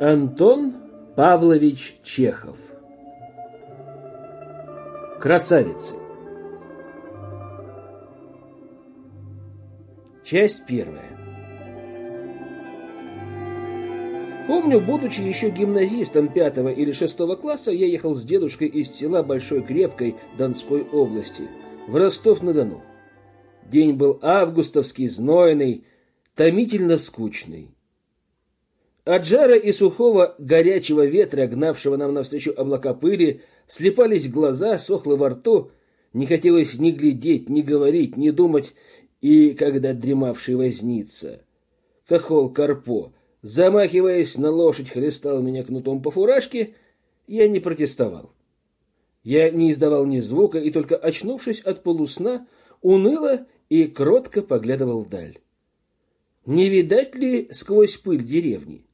Антон Павлович Чехов Красавицы Часть первая Помню, будучи еще гимназистом пятого или шестого класса, я ехал с дедушкой из села Большой Крепкой Донской области в Ростов-на-Дону. День был августовский, знойный, томительно скучный. От жара и сухого горячего ветра, гнавшего нам навстречу облака пыли, слепались глаза, сохло во рту, не хотелось ни глядеть, ни говорить, ни думать, и когда дремавший возница, хохол Карпо, замахиваясь на лошадь, хлестал меня кнутом по фуражке, я не протестовал. Я не издавал ни звука и только очнувшись от полусна, уныло и кротко поглядывал вдаль. Не видать ли сквозь пыль деревни?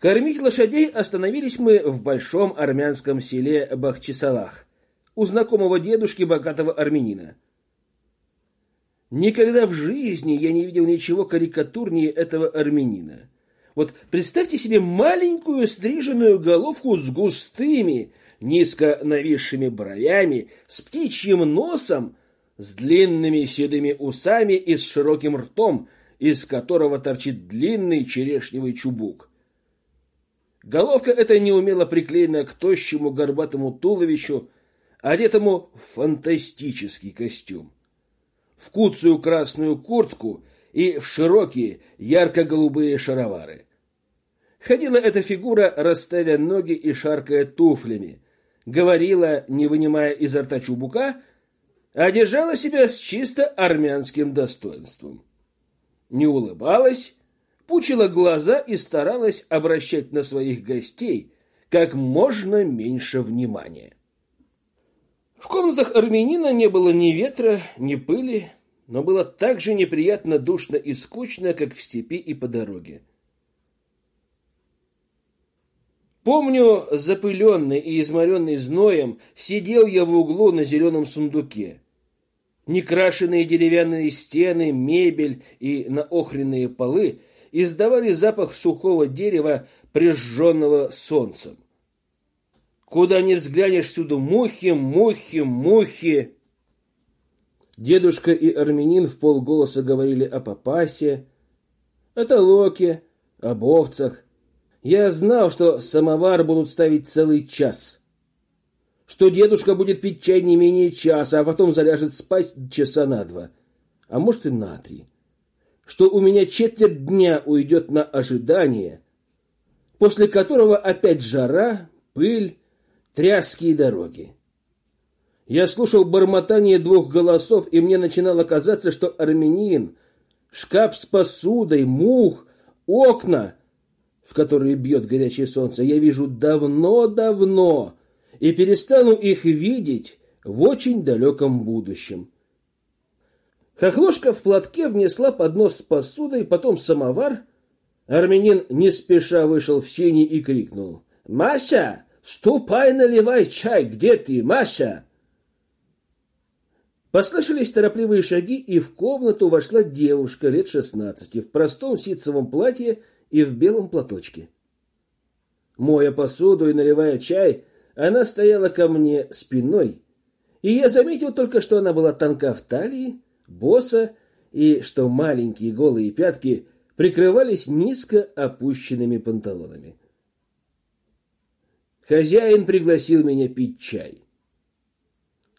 Кормить лошадей остановились мы в большом армянском селе Бахчисалах, у знакомого дедушки богатого армянина. Никогда в жизни я не видел ничего карикатурнее этого армянина. Вот представьте себе маленькую стриженную головку с густыми, низко нависшими бровями, с птичьим носом, с длинными седыми усами и с широким ртом, из которого торчит длинный черешневый чубук. Головка эта неумело приклеена к тощему горбатому туловищу, одетому в фантастический костюм в куцую красную куртку и в широкие ярко-голубые шаровары. Ходила эта фигура, расставя ноги и шаркая туфлями, говорила, не вынимая изо рта чубука, а держала себя с чисто армянским достоинством. Не улыбалась, пучила глаза и старалась обращать на своих гостей как можно меньше внимания. В комнатах армянина не было ни ветра, ни пыли, но было так же неприятно душно и скучно, как в степи и по дороге. Помню, запыленный и изморенный зноем, сидел я в углу на зеленом сундуке. Некрашенные деревянные стены, мебель и наохренные полы издавали запах сухого дерева, прижженного солнцем. Куда ни взглянешь, всюду мухи, мухи, мухи. Дедушка и армянин в полголоса говорили о папасе, о толоке, об овцах. Я знал, что самовар будут ставить целый час, что дедушка будет пить чай не менее часа, а потом заляжет спать часа на два, а может и на три, что у меня четверть дня уйдет на ожидание, после которого опять жара, пыль, тряские дороги. Я слушал бормотание двух голосов, и мне начинало казаться, что армянин, шкаф с посудой, мух, окна, в которые бьет горячее солнце, я вижу давно-давно и перестану их видеть в очень далеком будущем. Хохлошка в платке внесла поднос с посудой, потом самовар. Армянин не спеша вышел в сени и крикнул. «Мася!» Ступай, наливай чай, где ты, Маша? Послышались торопливые шаги, и в комнату вошла девушка лет шестнадцати в простом ситцевом платье и в белом платочке. Моя посуду и наливая чай, она стояла ко мне спиной, и я заметил только, что она была тонка в талии, боса, и что маленькие голые пятки прикрывались низко опущенными панталонами. Хозяин пригласил меня пить чай.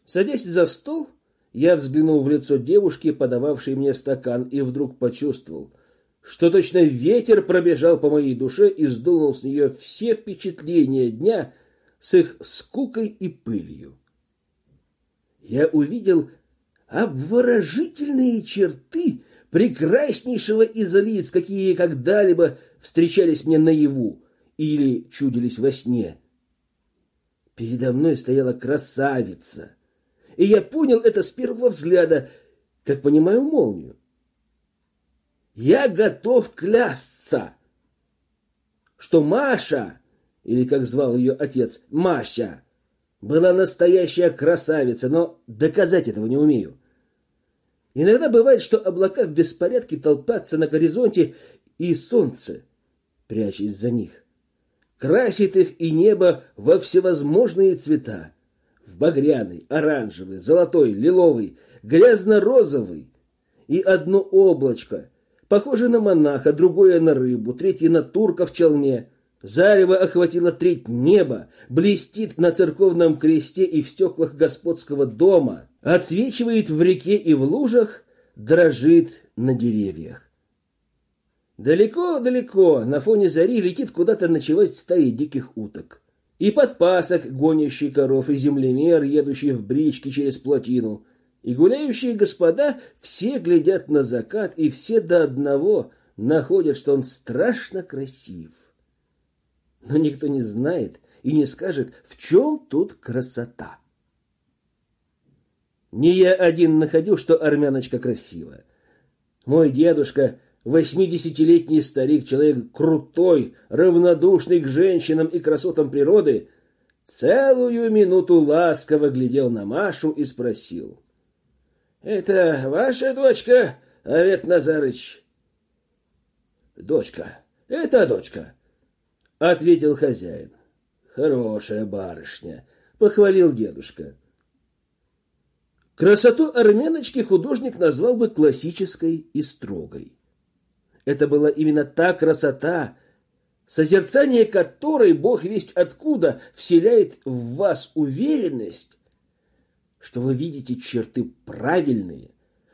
Садясь за стол, я взглянул в лицо девушки, подававшей мне стакан, и вдруг почувствовал, что точно ветер пробежал по моей душе и сдунул с нее все впечатления дня с их скукой и пылью. Я увидел обворожительные черты прекраснейшего из лиц, какие когда-либо встречались мне наяву или чудились во сне. Передо мной стояла красавица, и я понял это с первого взгляда, как понимаю молнию. Я готов клясться, что Маша, или как звал ее отец, Маша, была настоящая красавица, но доказать этого не умею. Иногда бывает, что облака в беспорядке толпятся на горизонте, и солнце прячась за них. Красит их и небо во всевозможные цвета. В багряный, оранжевый, золотой, лиловый, грязно-розовый. И одно облачко, похоже на монаха, другое на рыбу, третье на турка в челме. Зарево охватило треть неба, блестит на церковном кресте и в стеклах господского дома, отсвечивает в реке и в лужах, дрожит на деревьях. Далеко-далеко на фоне зари летит куда-то ночевать стаи диких уток. И подпасок, гонящий коров, и землемер, едущий в бричке через плотину. И гуляющие господа все глядят на закат, и все до одного находят, что он страшно красив. Но никто не знает и не скажет, в чем тут красота. Не я один находил, что армяночка красивая. Мой дедушка Восьмидесятилетний старик, человек крутой, равнодушный к женщинам и красотам природы, целую минуту ласково глядел на Машу и спросил. — Это ваша дочка, Авет Назарыч? — Дочка, это дочка, — ответил хозяин. — Хорошая барышня, — похвалил дедушка. Красоту армяночки художник назвал бы классической и строгой. Это была именно та красота, созерцание которой Бог весть откуда вселяет в вас уверенность, что вы видите черты правильные,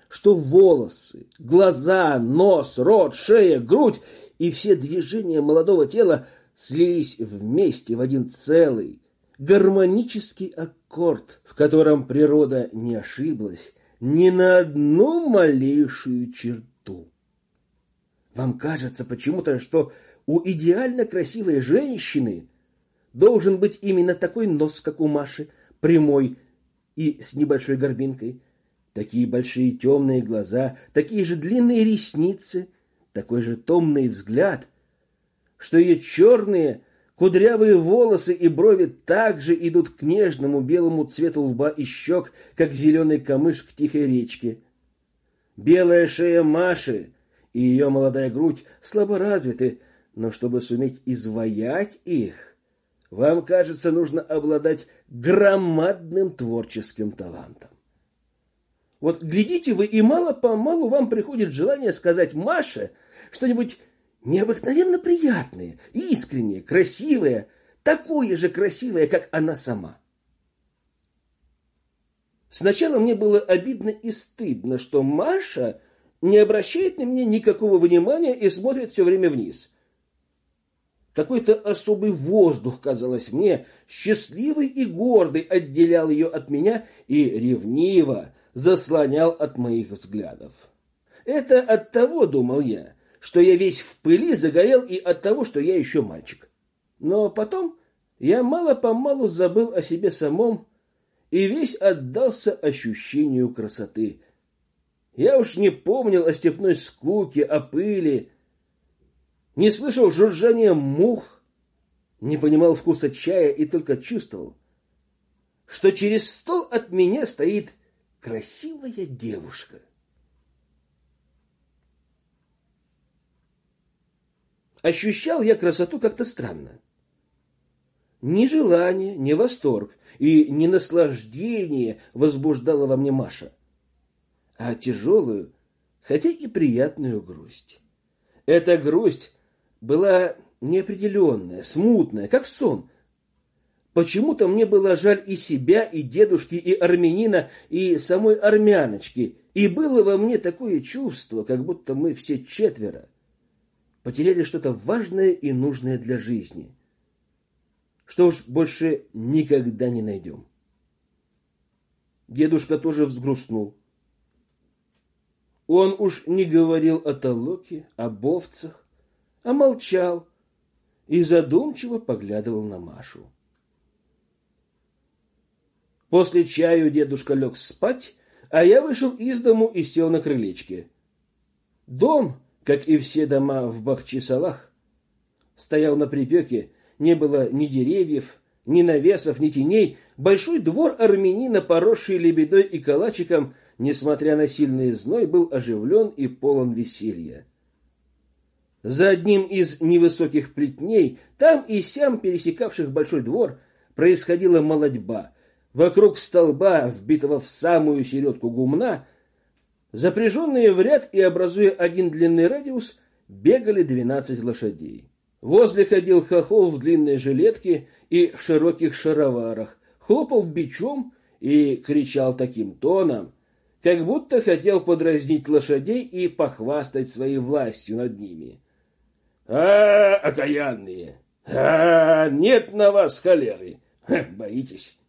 что волосы, глаза, нос, рот, шея, грудь и все движения молодого тела слились вместе в один целый, гармонический аккорд, в котором природа не ошиблась ни на одну малейшую черту. Вам кажется почему-то, что у идеально красивой женщины должен быть именно такой нос, как у Маши, прямой и с небольшой горбинкой, такие большие темные глаза, такие же длинные ресницы, такой же томный взгляд, что ее черные кудрявые волосы и брови также идут к нежному белому цвету лба и щек, как зеленый камыш к тихой речке. Белая шея Маши и ее молодая грудь слабо развиты, но чтобы суметь изваять их, вам, кажется, нужно обладать громадным творческим талантом. Вот глядите вы, и мало-помалу вам приходит желание сказать Маше что-нибудь необыкновенно приятное, искреннее, красивое, такое же красивое, как она сама. Сначала мне было обидно и стыдно, что Маша не обращает на меня никакого внимания и смотрит все время вниз. Какой-то особый воздух, казалось мне, счастливый и гордый отделял ее от меня и ревниво заслонял от моих взглядов. Это от того, думал я, что я весь в пыли загорел и от того, что я еще мальчик. Но потом я мало-помалу забыл о себе самом и весь отдался ощущению красоты, я уж не помнил о степной скуке, о пыли, не слышал жужжания мух, не понимал вкуса чая и только чувствовал, что через стол от меня стоит красивая девушка. Ощущал я красоту как-то странно. Ни желание, ни восторг и ни наслаждение возбуждала во мне Маша а тяжелую, хотя и приятную грусть. Эта грусть была неопределенная, смутная, как сон. Почему-то мне было жаль и себя, и дедушки, и армянина, и самой армяночки, и было во мне такое чувство, как будто мы все четверо потеряли что-то важное и нужное для жизни, что уж больше никогда не найдем. Дедушка тоже взгрустнул. Он уж не говорил о толоке, об овцах, а молчал и задумчиво поглядывал на Машу. После чаю дедушка лег спать, а я вышел из дому и сел на крылечке. Дом, как и все дома в Бахчисалах, стоял на припеке, не было ни деревьев, ни навесов, ни теней. Большой двор армянина, поросший лебедой и калачиком – несмотря на сильный зной, был оживлен и полон веселья. За одним из невысоких плетней, там и сям пересекавших большой двор, происходила молодьба. Вокруг столба, вбитого в самую середку гумна, запряженные в ряд и образуя один длинный радиус, бегали двенадцать лошадей. Возле ходил хохол в длинной жилетке и в широких шароварах, хлопал бичом и кричал таким тоном, как будто хотел подразнить лошадей и похвастать своей властью над ними. «А, окаянные! А, нет на вас холеры! Ха, боитесь!»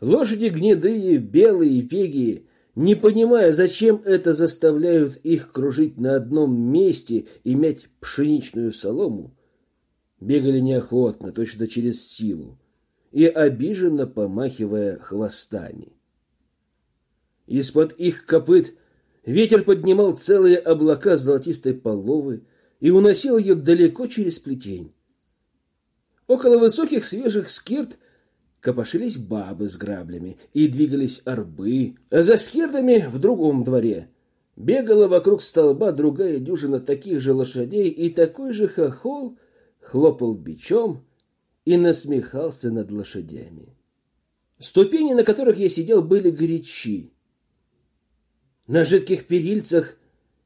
Лошади гнедые, белые, пегие, не понимая, зачем это заставляют их кружить на одном месте и мять пшеничную солому, бегали неохотно, точно через силу, и обиженно помахивая хвостами. Из-под их копыт ветер поднимал целые облака золотистой половы и уносил ее далеко через плетень. Около высоких свежих скирт копошились бабы с граблями и двигались арбы, а за скирдами в другом дворе бегала вокруг столба другая дюжина таких же лошадей, и такой же хохол хлопал бичом и насмехался над лошадями. Ступени, на которых я сидел, были горячи. На жидких перильцах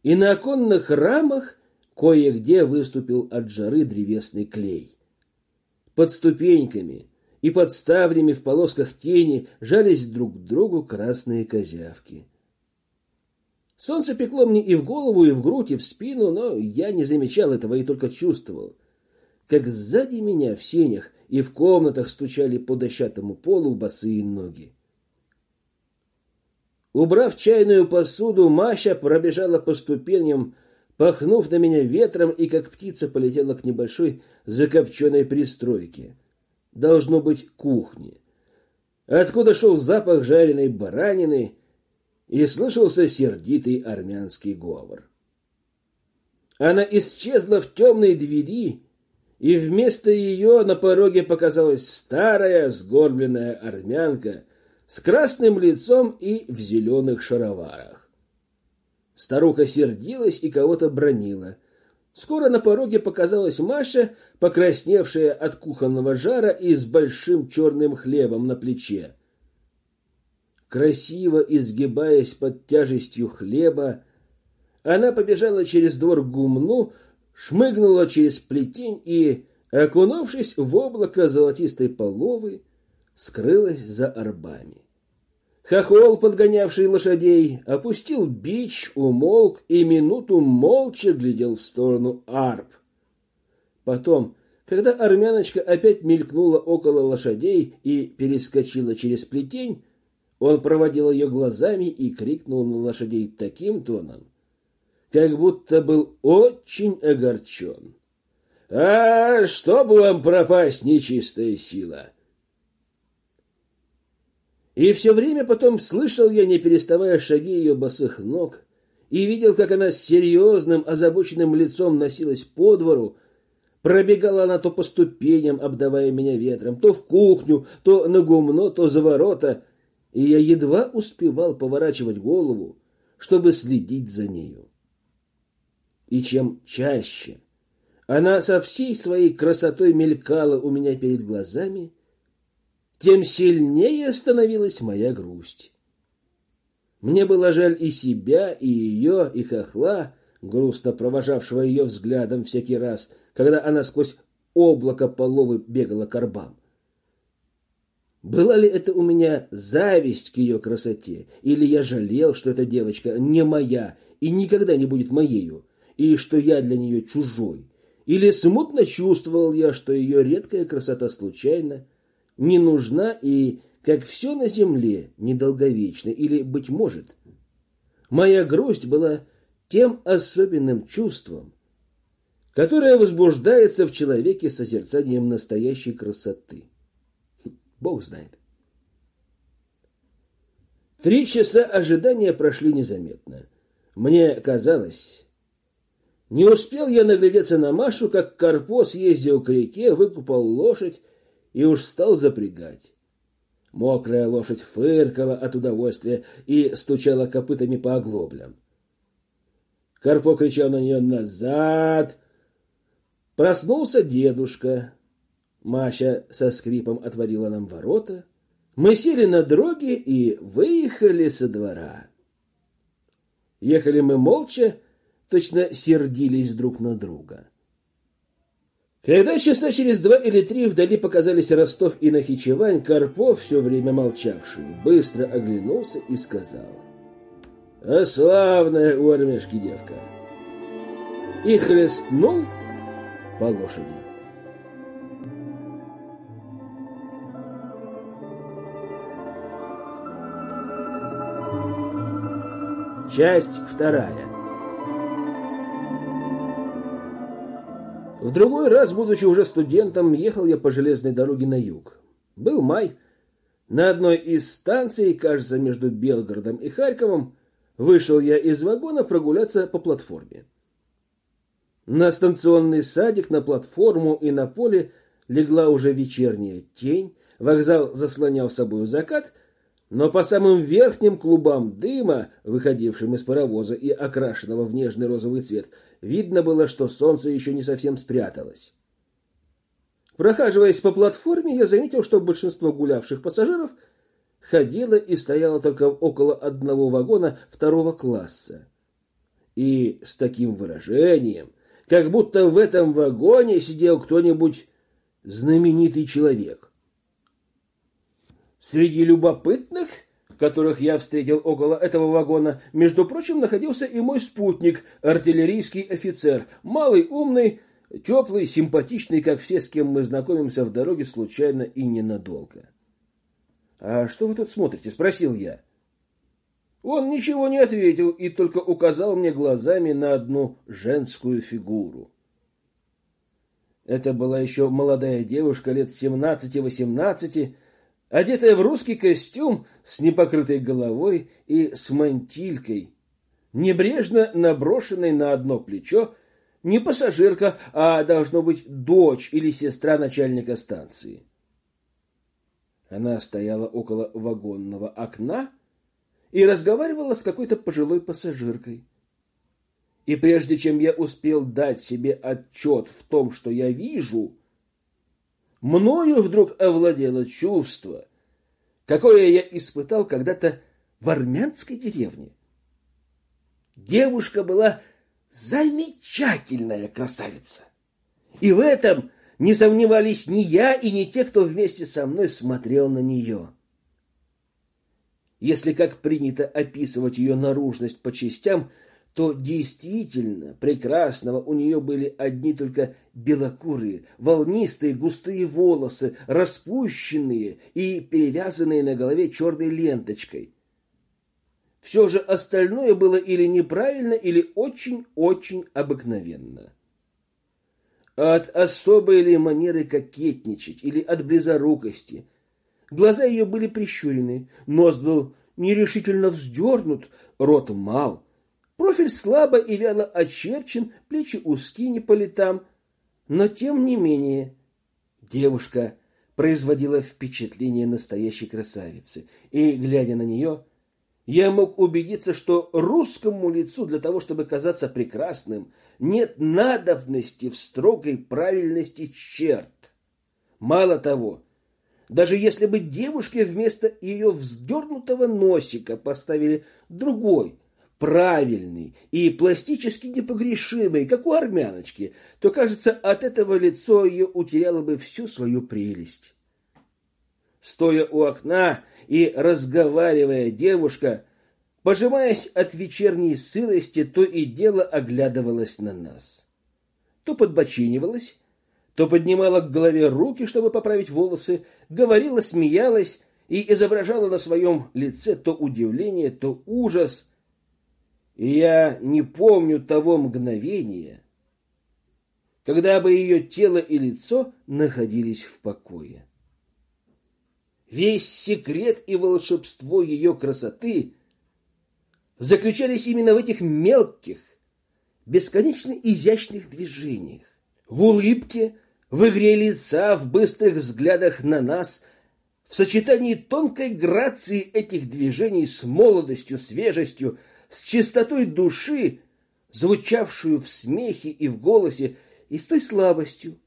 и на оконных рамах кое-где выступил от жары древесный клей. Под ступеньками и под ставнями в полосках тени жались друг к другу красные козявки. Солнце пекло мне и в голову, и в грудь, и в спину, но я не замечал этого и только чувствовал, как сзади меня в сенях и в комнатах стучали по дощатому полу босые ноги. Убрав чайную посуду, Маша пробежала по ступеням, пахнув на меня ветром, и как птица полетела к небольшой закопченной пристройке — должно быть кухни, откуда шел запах жареной баранины и слышался сердитый армянский говор. Она исчезла в темной двери, и вместо ее на пороге показалась старая сгорбленная армянка с красным лицом и в зеленых шароварах. Старуха сердилась и кого-то бронила – Скоро на пороге показалась Маша, покрасневшая от кухонного жара и с большим черным хлебом на плече. Красиво изгибаясь под тяжестью хлеба, она побежала через двор к гумну, шмыгнула через плетень и, окунувшись в облако золотистой половы, скрылась за арбами. Хохол, подгонявший лошадей, опустил бич, умолк и минуту молча глядел в сторону арб. Потом, когда армяночка опять мелькнула около лошадей и перескочила через плетень, он проводил ее глазами и крикнул на лошадей таким тоном, как будто был очень огорчен. «А, чтобы вам пропасть, нечистая сила!» И все время потом слышал я, не переставая шаги ее босых ног, и видел, как она с серьезным, озабоченным лицом носилась по двору, Пробегала она то по ступеням, обдавая меня ветром, то в кухню, то на гумно, то за ворота, и я едва успевал поворачивать голову, чтобы следить за нею. И чем чаще она со всей своей красотой мелькала у меня перед глазами, тем сильнее становилась моя грусть. Мне было жаль и себя, и ее, и хохла, грустно провожавшего ее взглядом всякий раз, когда она сквозь облако половы бегала к орбам. Была ли это у меня зависть к ее красоте, или я жалел, что эта девочка не моя и никогда не будет моею, и что я для нее чужой, или смутно чувствовал я, что ее редкая красота случайна, не нужна и, как все на земле, недолговечна, или, быть может, моя грусть была тем особенным чувством, которое возбуждается в человеке созерцанием настоящей красоты. Бог знает. Три часа ожидания прошли незаметно. Мне казалось... Не успел я наглядеться на Машу, как Карпо съездил к реке, выкупал лошадь и уж стал запрягать. Мокрая лошадь фыркала от удовольствия и стучала копытами по оглоблям. Карпо кричал на нее «Назад! Проснулся дедушка. Мася со скрипом отворила нам ворота. Мы сели на дроге и выехали со двора. Ехали мы молча, точно сердились друг на друга. Когда часа через два или три вдали показались Ростов и Нахичевань, Карпов, все время молчавший, быстро оглянулся и сказал. «А славная у армяшки девка!» И хлестнул по лошади. Часть вторая. В другой раз, будучи уже студентом, ехал я по железной дороге на юг. Был май. На одной из станций, кажется, между Белгородом и Харьковом, вышел я из вагона прогуляться по платформе. На станционный садик, на платформу и на поле легла уже вечерняя тень, вокзал заслонял собою закат, но по самым верхним клубам дыма, выходившим из паровоза и окрашенного в нежный розовый цвет, видно было, что солнце еще не совсем спряталось. Прохаживаясь по платформе, я заметил, что большинство гулявших пассажиров ходило и стояло только около одного вагона второго класса. И с таким выражением, как будто в этом вагоне сидел кто-нибудь знаменитый человек. Среди любопытных, которых я встретил около этого вагона, между прочим, находился и мой спутник, артиллерийский офицер, малый, умный, теплый, симпатичный, как все, с кем мы знакомимся в дороге случайно и ненадолго. «А что вы тут смотрите?» – спросил я. Он ничего не ответил и только указал мне глазами на одну женскую фигуру. Это была еще молодая девушка лет семнадцати-восемнадцати, одетая в русский костюм с непокрытой головой и с мантилькой, небрежно наброшенной на одно плечо, не пассажирка, а должно быть дочь или сестра начальника станции. Она стояла около вагонного окна и разговаривала с какой-то пожилой пассажиркой. И прежде чем я успел дать себе отчет в том, что я вижу, мною вдруг овладело чувство, какое я испытал когда-то в армянской деревне. Девушка была замечательная красавица. И в этом не сомневались ни я и ни те, кто вместе со мной смотрел на нее. Если, как принято описывать ее наружность по частям, то действительно прекрасного у нее были одни только белокурые, волнистые, густые волосы, распущенные и перевязанные на голове черной ленточкой. Все же остальное было или неправильно, или очень-очень обыкновенно. От особой ли манеры кокетничать, или от близорукости – Глаза ее были прищурены, нос был нерешительно вздернут, рот мал. Профиль слабо и вяло очерчен, плечи узкие не по летам. Но тем не менее девушка производила впечатление настоящей красавицы. И, глядя на нее, я мог убедиться, что русскому лицу для того, чтобы казаться прекрасным, нет надобности в строгой правильности черт. Мало того, даже если бы девушке вместо ее вздернутого носика поставили другой, правильный и пластически непогрешимый, как у армяночки, то, кажется, от этого лицо ее утеряло бы всю свою прелесть. Стоя у окна и разговаривая, девушка, пожимаясь от вечерней сырости, то и дело оглядывалась на нас. То подбочинивалась, то поднимала к голове руки, чтобы поправить волосы, говорила, смеялась и изображала на своем лице то удивление, то ужас. И я не помню того мгновения, когда бы ее тело и лицо находились в покое. Весь секрет и волшебство ее красоты заключались именно в этих мелких, бесконечно изящных движениях, в улыбке, в игре лица, в быстрых взглядах на нас, в сочетании тонкой грации этих движений с молодостью, свежестью, с чистотой души, звучавшую в смехе и в голосе, и с той слабостью,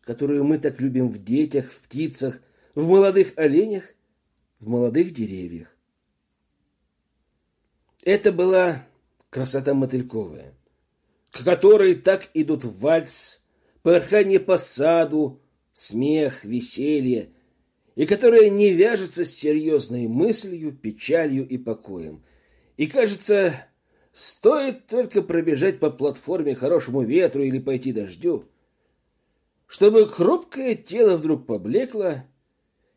которую мы так любим в детях, в птицах, в молодых оленях, в молодых деревьях. Это была красота мотыльковая, к которой так идут вальс, порхание по саду, смех, веселье, и которая не вяжется с серьезной мыслью, печалью и покоем. И кажется, стоит только пробежать по платформе хорошему ветру или пойти дождю, чтобы хрупкое тело вдруг поблекло,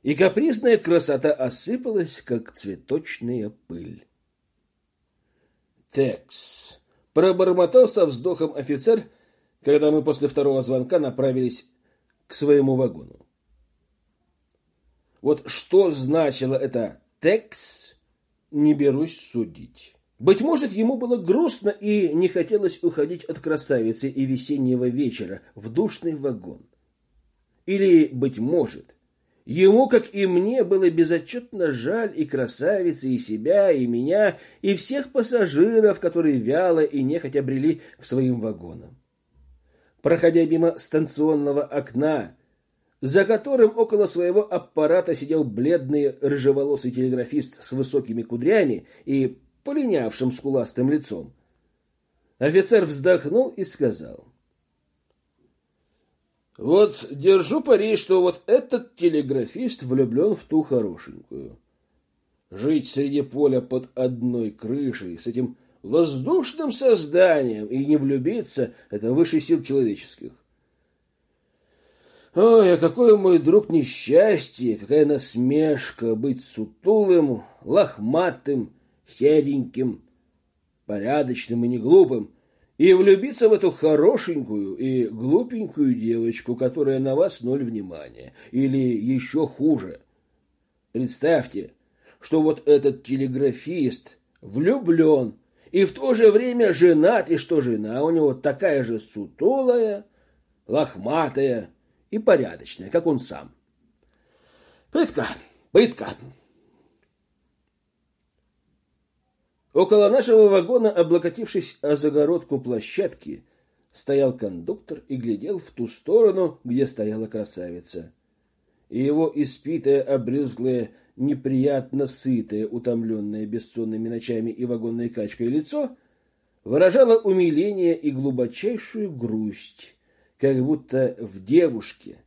и капризная красота осыпалась, как цветочная пыль. «Текс!» — пробормотал со вздохом офицер, когда мы после второго звонка направились к своему вагону. Вот что значило это «текс», не берусь судить. Быть может, ему было грустно и не хотелось уходить от красавицы и весеннего вечера в душный вагон. Или, быть может, ему, как и мне, было безотчетно жаль и красавицы, и себя, и меня, и всех пассажиров, которые вяло и нехотя брели к своим вагонам. Проходя мимо станционного окна, за которым около своего аппарата сидел бледный рыжеволосый телеграфист с высокими кудрями и полинявшим скуластым лицом. Офицер вздохнул и сказал. «Вот держу пари, что вот этот телеграфист влюблен в ту хорошенькую. Жить среди поля под одной крышей с этим воздушным созданием и не влюбиться — это выше сил человеческих. Ой, а какое, мой друг, несчастье, какая насмешка быть сутулым, лохматым, сереньким, порядочным и неглупым, и влюбиться в эту хорошенькую и глупенькую девочку, которая на вас ноль внимания, или еще хуже. Представьте, что вот этот телеграфист влюблен и в то же время женат, и что жена у него такая же сутулая, лохматая и порядочная, как он сам. Пытка, пытка. Около нашего вагона, облокотившись о загородку площадки, стоял кондуктор и глядел в ту сторону, где стояла красавица. И его испитое, обрюзглое, неприятно сытое, утомленное бессонными ночами и вагонной качкой лицо выражало умиление и глубочайшую грусть, как будто в девушке.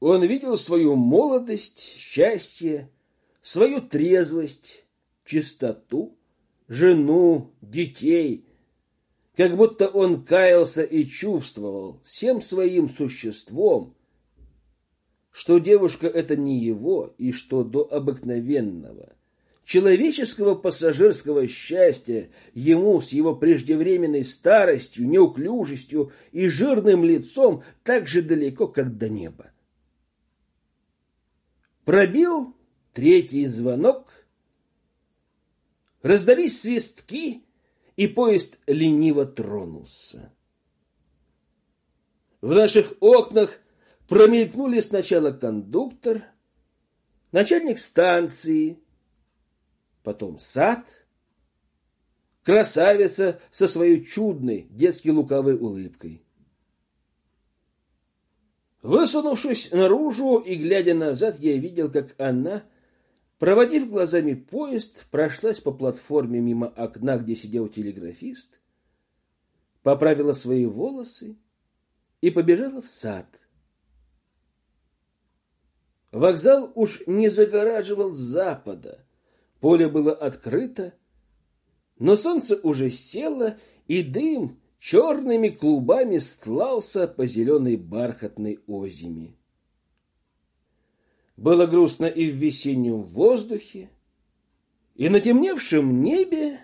Он видел свою молодость, счастье, свою трезвость, чистоту, жену, детей, как будто он каялся и чувствовал всем своим существом, что девушка это не его и что до обыкновенного человеческого пассажирского счастья ему с его преждевременной старостью, неуклюжестью и жирным лицом так же далеко, как до неба. Пробил третий звонок, Раздались свистки, и поезд лениво тронулся. В наших окнах промелькнули сначала кондуктор, начальник станции, потом сад, красавица со своей чудной детски лукавой улыбкой. Высунувшись наружу и глядя назад, я видел, как она Проводив глазами поезд, прошлась по платформе мимо окна, где сидел телеграфист, поправила свои волосы и побежала в сад. Вокзал уж не загораживал запада, поле было открыто, но солнце уже село, и дым черными клубами стлался по зеленой бархатной озими. Было грустно и в весеннем воздухе, и на темневшем небе,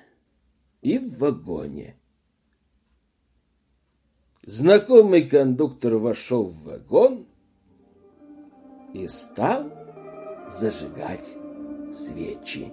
и в вагоне. Знакомый кондуктор вошел в вагон и стал зажигать свечи.